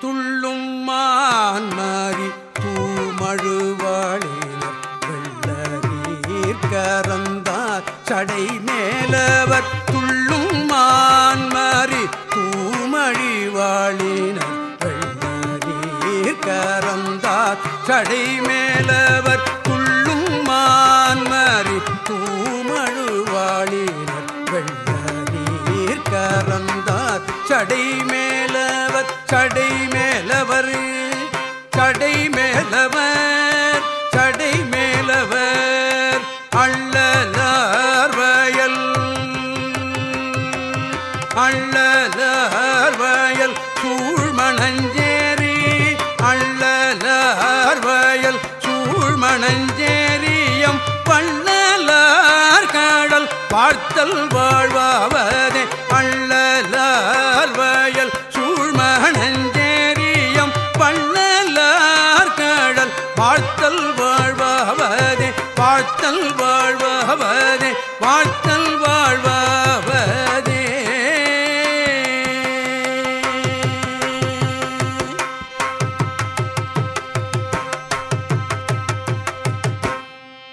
துள்ளும் மாறி தூமழுவாளினர் வெள்ளநீர் கரந்தார். சடை மேலவர் துள்ளும் மாறி தூமழிவாளினர் வெள்ளநீர் கரந்தார். சடை மேலவர் துள்ளும் மாறி தூமழுவாளினர் வெள்ளநீர் கரந்தார். சடை கடை மேலவர் கடை மேலவர் கடை மேலவர் அள்ளலார் வயல் அள்ளலார் வயல் சூழ்மணஞ்சேரி அள்ளலார் வயல் சூழ்மணஞ்சேரியம் பள்ளலார் கடல் பார்த்தல் வாழ்வாவ வாழ்த்தல் வாழ்வாவதே வாழ்த்தல் வாழ்வாவதே வாழ்த்தல்